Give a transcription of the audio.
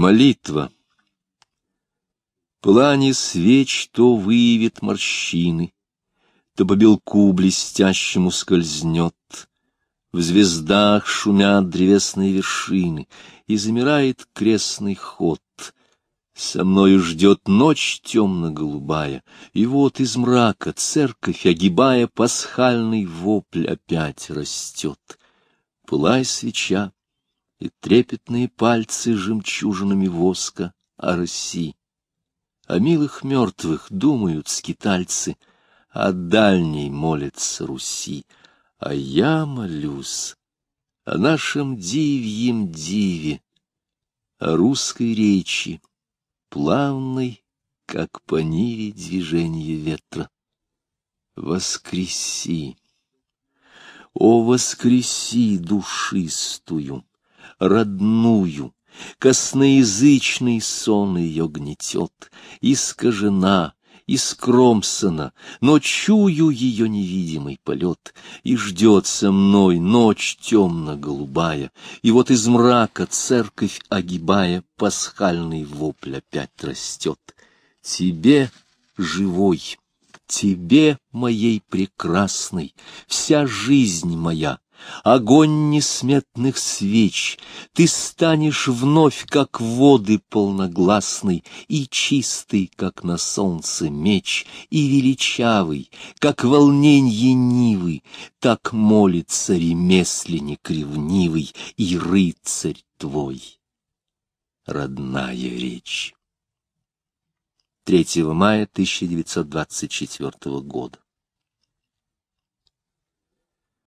Молитва. Пламя свеч то выявит морщины, То по белку блестящему скользнет. В звездах шумят древесные вершины, И замирает крестный ход. Со мною ждет ночь темно-голубая, И вот из мрака церковь, огибая, Пасхальный вопль опять растет. Пылай свеча, и трепетные пальцы жемчужинами воска ороси. О милых мертвых думают скитальцы, о дальней молятся Руси, а я молюсь о нашем дивьем диве, о русской речи, плавной, как по ниве движение ветра. Воскреси, о, воскреси душистую! Родную, Косноязычный сон ее гнетет, искажена, искромсана, но чую ее невидимый полет, и ждет со мной ночь темно-голубая, и вот из мрака церковь огибая, пасхальный вопль опять растет. Тебе, живой, тебе, моей прекрасной, вся жизнь моя, огонь несметных свеч, Ты станешь вновь, как воды полногласный, И чистый, как на солнце меч, И величавый, как волненье нивы, Так молится ремесленник ревнивый И рыцарь твой. Родная речь. 3 мая 1924 года.